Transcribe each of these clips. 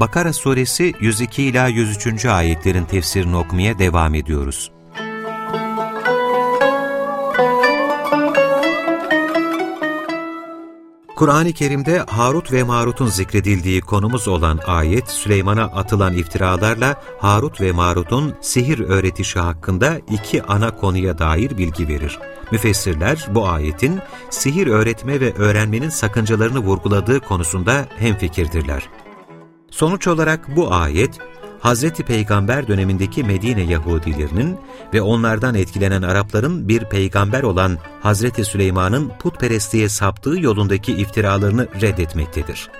Bakara Suresi 102 ila 103. ayetlerin tefsirini okumaya devam ediyoruz. Kur'an-ı Kerim'de Harut ve Marut'un zikredildiği konumuz olan ayet, Süleyman'a atılan iftiralarla Harut ve Marut'un sihir öğretişi hakkında iki ana konuya dair bilgi verir. Müfessirler bu ayetin sihir öğretme ve öğrenmenin sakıncalarını vurguladığı konusunda hemfikirdirler. Sonuç olarak bu ayet, Hz. Peygamber dönemindeki Medine Yahudilerinin ve onlardan etkilenen Arapların bir peygamber olan Hz. Süleyman'ın putperestliğe saptığı yolundaki iftiralarını reddetmektedir.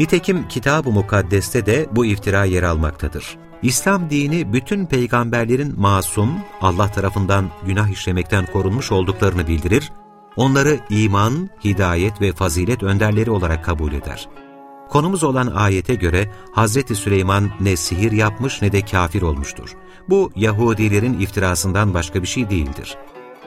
Nitekim Kitab-ı Mukaddes'te de bu iftira yer almaktadır. İslam dini bütün peygamberlerin masum, Allah tarafından günah işlemekten korunmuş olduklarını bildirir, onları iman, hidayet ve fazilet önderleri olarak kabul eder. Konumuz olan ayete göre Hz. Süleyman ne sihir yapmış ne de kafir olmuştur. Bu Yahudilerin iftirasından başka bir şey değildir.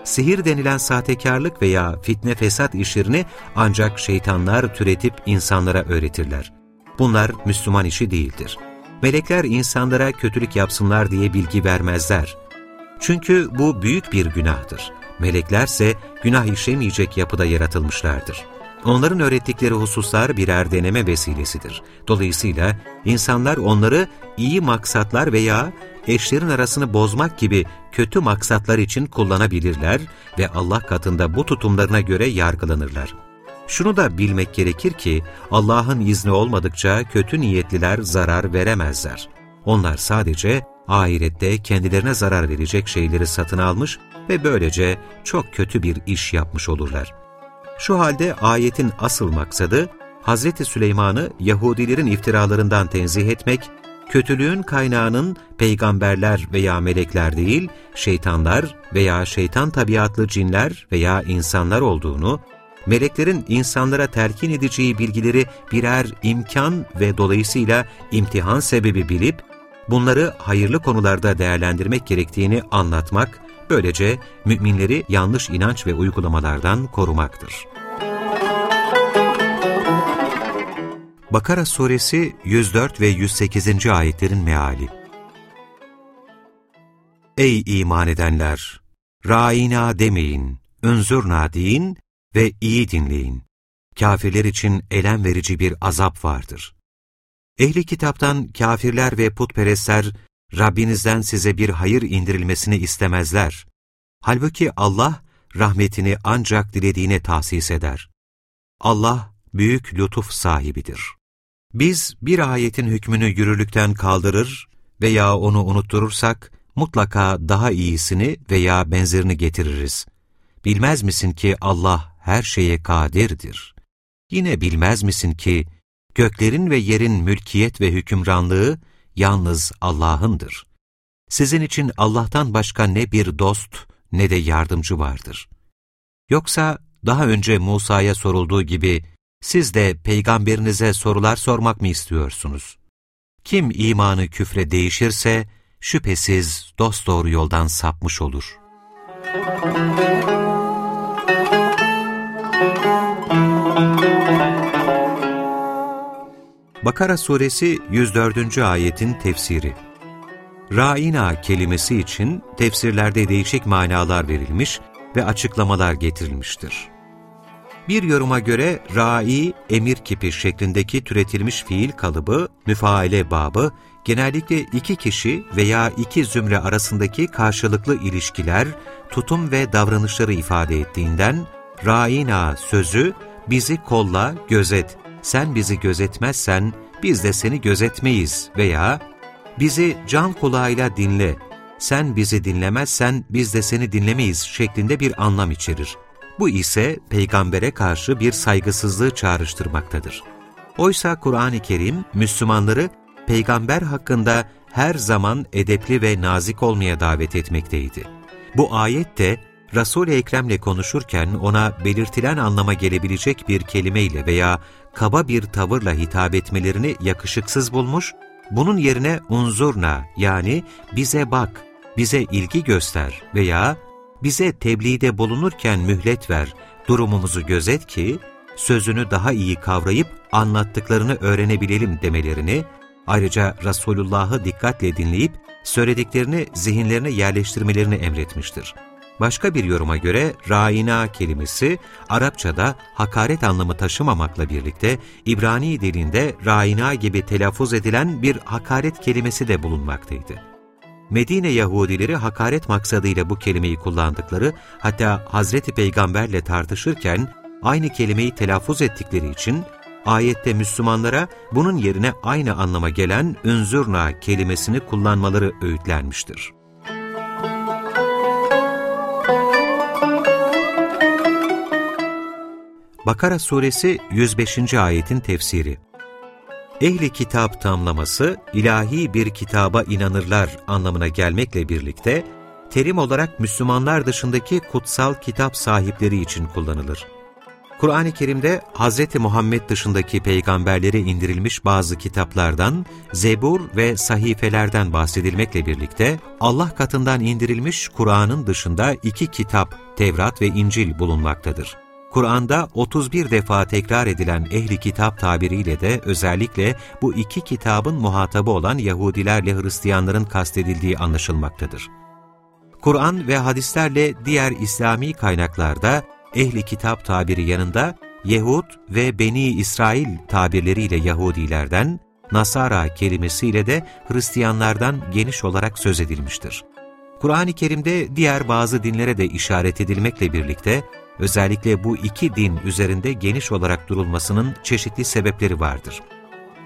Sihir denilen sahtekarlık veya fitne fesat işlerini ancak şeytanlar türetip insanlara öğretirler. Bunlar Müslüman işi değildir. Melekler insanlara kötülük yapsınlar diye bilgi vermezler. Çünkü bu büyük bir günahtır. Meleklerse günah işlemeyecek yapıda yaratılmışlardır. Onların öğrettikleri hususlar birer deneme vesilesidir. Dolayısıyla insanlar onları iyi maksatlar veya eşlerin arasını bozmak gibi kötü maksatlar için kullanabilirler ve Allah katında bu tutumlarına göre yargılanırlar. Şunu da bilmek gerekir ki Allah'ın izni olmadıkça kötü niyetliler zarar veremezler. Onlar sadece ahirette kendilerine zarar verecek şeyleri satın almış ve böylece çok kötü bir iş yapmış olurlar. Şu halde ayetin asıl maksadı, Hz. Süleyman'ı Yahudilerin iftiralarından tenzih etmek, kötülüğün kaynağının peygamberler veya melekler değil, şeytanlar veya şeytan tabiatlı cinler veya insanlar olduğunu, meleklerin insanlara telkin edeceği bilgileri birer imkan ve dolayısıyla imtihan sebebi bilip, bunları hayırlı konularda değerlendirmek gerektiğini anlatmak, böylece müminleri yanlış inanç ve uygulamalardan korumaktır. Bakara Suresi 104 ve 108. ayetlerin meali Ey iman edenler! Ra'ina demeyin, önzurna deyin ve iyi dinleyin. Kafirler için elem verici bir azap vardır. Ehli kitaptan kafirler ve putperestler, Rabbinizden size bir hayır indirilmesini istemezler. Halbuki Allah, rahmetini ancak dilediğine tahsis eder. Allah, büyük lütuf sahibidir. Biz bir ayetin hükmünü yürürlükten kaldırır veya onu unutturursak, mutlaka daha iyisini veya benzerini getiririz. Bilmez misin ki Allah her şeye kadirdir. Yine bilmez misin ki göklerin ve yerin mülkiyet ve hükümranlığı yalnız Allah'ındır. Sizin için Allah'tan başka ne bir dost ne de yardımcı vardır. Yoksa daha önce Musa'ya sorulduğu gibi siz de peygamberinize sorular sormak mı istiyorsunuz? Kim imanı küfre değişirse şüphesiz dosdoğru yoldan sapmış olur. Bakara suresi 104. ayetin tefsiri Ra'ina kelimesi için tefsirlerde değişik manalar verilmiş ve açıklamalar getirilmiştir. Bir yoruma göre ra'i, emir kipi şeklindeki türetilmiş fiil kalıbı, müfaile babı, genellikle iki kişi veya iki zümre arasındaki karşılıklı ilişkiler, tutum ve davranışları ifade ettiğinden, ra'ina sözü, bizi kolla, gözet, sen bizi gözetmezsen biz de seni gözetmeyiz veya bizi can kulağıyla dinle, sen bizi dinlemezsen biz de seni dinlemeyiz şeklinde bir anlam içerir. Bu ise peygambere karşı bir saygısızlığı çağrıştırmaktadır. Oysa Kur'an-ı Kerim Müslümanları peygamber hakkında her zaman edepli ve nazik olmaya davet etmekteydi. Bu ayet de Resul-i Ekrem'le konuşurken ona belirtilen anlama gelebilecek bir kelimeyle veya kaba bir tavırla hitap etmelerini yakışıksız bulmuş, bunun yerine unzurna yani bize bak, bize ilgi göster veya bize tebliğde bulunurken mühlet ver, durumumuzu gözet ki sözünü daha iyi kavrayıp anlattıklarını öğrenebilelim demelerini, ayrıca Resulullah'ı dikkatle dinleyip söylediklerini zihinlerine yerleştirmelerini emretmiştir. Başka bir yoruma göre raina kelimesi Arapçada hakaret anlamı taşımamakla birlikte İbrani dilinde raina gibi telaffuz edilen bir hakaret kelimesi de bulunmaktaydı. Medine Yahudileri hakaret maksadıyla bu kelimeyi kullandıkları, hatta Hazreti Peygamberle tartışırken aynı kelimeyi telaffuz ettikleri için ayette Müslümanlara bunun yerine aynı anlama gelen ünzurna kelimesini kullanmaları öğütlenmiştir. Bakara suresi 105. ayetin tefsiri Ehli kitap tamlaması, ilahi bir kitaba inanırlar anlamına gelmekle birlikte, terim olarak Müslümanlar dışındaki kutsal kitap sahipleri için kullanılır. Kur'an-ı Kerim'de Hz. Muhammed dışındaki peygamberlere indirilmiş bazı kitaplardan, Zebur ve sahifelerden bahsedilmekle birlikte, Allah katından indirilmiş Kur'an'ın dışında iki kitap, Tevrat ve İncil bulunmaktadır. Kur'an'da 31 defa tekrar edilen ehli kitap tabiriyle de özellikle bu iki kitabın muhatabı olan Yahudilerle Hristiyanların kastedildiği anlaşılmaktadır. Kur'an ve hadislerle diğer İslami kaynaklarda ehli kitap tabiri yanında Yehud ve Beni İsrail tabirleriyle Yahudilerden, Nasara kelimesiyle de Hristiyanlardan geniş olarak söz edilmiştir. Kur'an-ı Kerim'de diğer bazı dinlere de işaret edilmekle birlikte, özellikle bu iki din üzerinde geniş olarak durulmasının çeşitli sebepleri vardır.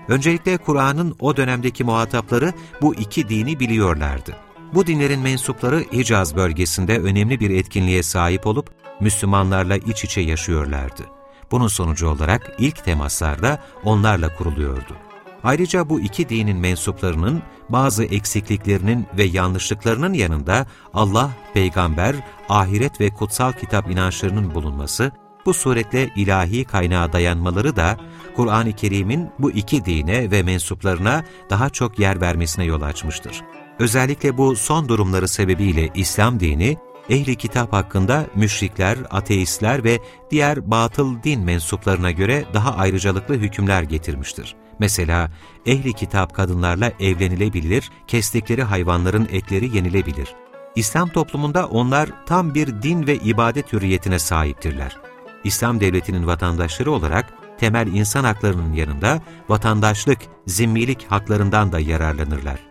Öncelikle Kur'an'ın o dönemdeki muhatapları bu iki dini biliyorlardı. Bu dinlerin mensupları Hicaz bölgesinde önemli bir etkinliğe sahip olup Müslümanlarla iç içe yaşıyorlardı. Bunun sonucu olarak ilk temaslarda onlarla kuruluyordu. Ayrıca bu iki dinin mensuplarının bazı eksikliklerinin ve yanlışlıklarının yanında Allah, peygamber, ahiret ve kutsal kitap inançlarının bulunması, bu suretle ilahi kaynağa dayanmaları da Kur'an-ı Kerim'in bu iki dine ve mensuplarına daha çok yer vermesine yol açmıştır. Özellikle bu son durumları sebebiyle İslam dini, ehli kitap hakkında müşrikler, ateistler ve diğer batıl din mensuplarına göre daha ayrıcalıklı hükümler getirmiştir. Mesela ehli kitap kadınlarla evlenilebilir, kestikleri hayvanların etleri yenilebilir. İslam toplumunda onlar tam bir din ve ibadet hürriyetine sahiptirler. İslam devletinin vatandaşları olarak temel insan haklarının yanında vatandaşlık, zimmilik haklarından da yararlanırlar.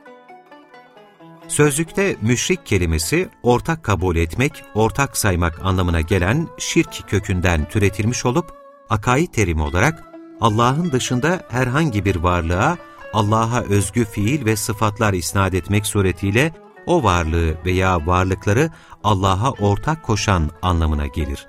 Sözlükte müşrik kelimesi ortak kabul etmek, ortak saymak anlamına gelen şirk kökünden türetilmiş olup, akaid terimi olarak Allah'ın dışında herhangi bir varlığa Allah'a özgü fiil ve sıfatlar isnat etmek suretiyle o varlığı veya varlıkları Allah'a ortak koşan anlamına gelir.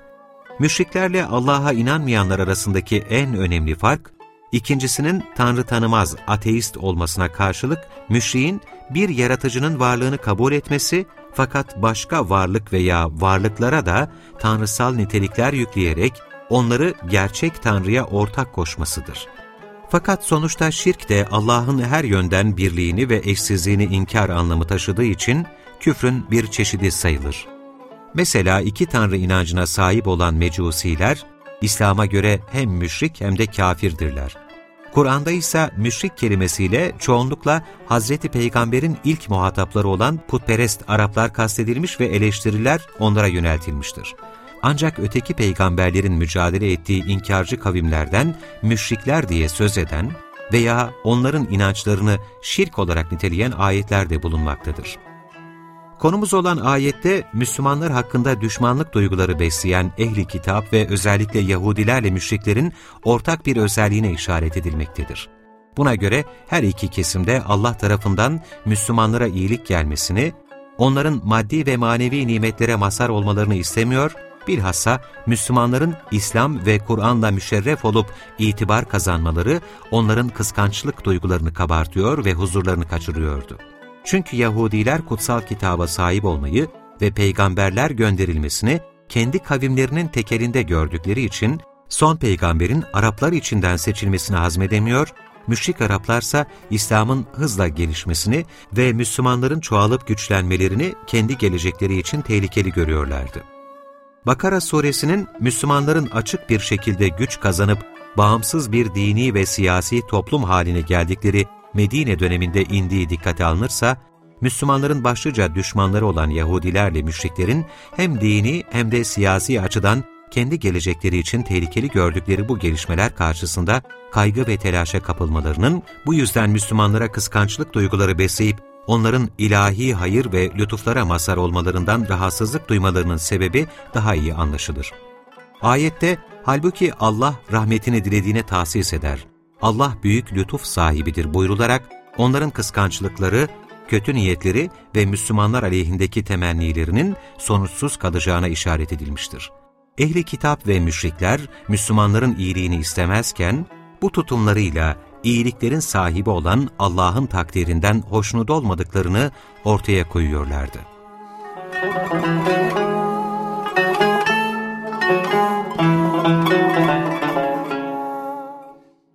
Müşriklerle Allah'a inanmayanlar arasındaki en önemli fark, ikincisinin Tanrı tanımaz, ateist olmasına karşılık müşriğin bir yaratıcının varlığını kabul etmesi fakat başka varlık veya varlıklara da tanrısal nitelikler yükleyerek onları gerçek Tanrı'ya ortak koşmasıdır. Fakat sonuçta şirk de Allah'ın her yönden birliğini ve eşsizliğini inkar anlamı taşıdığı için küfrün bir çeşidi sayılır. Mesela iki Tanrı inancına sahip olan mecusiler, İslam'a göre hem müşrik hem de kafirdirler. Kur'an'da ise müşrik kelimesiyle çoğunlukla Hazreti Peygamber'in ilk muhatapları olan putperest Araplar kastedilmiş ve eleştiriler onlara yöneltilmiştir. Ancak öteki peygamberlerin mücadele ettiği inkarcı kavimlerden müşrikler diye söz eden veya onların inançlarını şirk olarak niteleyen ayetler de bulunmaktadır. Konumuz olan ayette Müslümanlar hakkında düşmanlık duyguları besleyen ehli kitap ve özellikle Yahudilerle müşriklerin ortak bir özelliğine işaret edilmektedir. Buna göre her iki kesimde Allah tarafından Müslümanlara iyilik gelmesini, onların maddi ve manevi nimetlere mazhar olmalarını istemiyor bilhassa Müslümanların İslam ve Kur'an'la müşerref olup itibar kazanmaları onların kıskançlık duygularını kabartıyor ve huzurlarını kaçırıyordu. Çünkü Yahudiler kutsal kitaba sahip olmayı ve peygamberler gönderilmesini kendi kavimlerinin tekelinde gördükleri için son peygamberin Araplar içinden seçilmesini hazmedemiyor, müşrik Araplarsa İslam'ın hızla gelişmesini ve Müslümanların çoğalıp güçlenmelerini kendi gelecekleri için tehlikeli görüyorlardı. Bakara suresinin Müslümanların açık bir şekilde güç kazanıp bağımsız bir dini ve siyasi toplum haline geldikleri Medine döneminde indiği dikkate alınırsa, Müslümanların başlıca düşmanları olan Yahudilerle müşriklerin hem dini hem de siyasi açıdan kendi gelecekleri için tehlikeli gördükleri bu gelişmeler karşısında kaygı ve telaşa kapılmalarının, bu yüzden Müslümanlara kıskançlık duyguları besleyip onların ilahi hayır ve lütuflara mazhar olmalarından rahatsızlık duymalarının sebebi daha iyi anlaşılır. Ayette, halbuki Allah rahmetini dilediğine tahsis eder. Allah büyük lütuf sahibidir buyrularak, onların kıskançlıkları, kötü niyetleri ve Müslümanlar aleyhindeki temennilerinin sonuçsuz kalacağına işaret edilmiştir. Ehli kitap ve müşrikler Müslümanların iyiliğini istemezken, bu tutumlarıyla iyiliklerin sahibi olan Allah'ın takdirinden hoşnut olmadıklarını ortaya koyuyorlardı.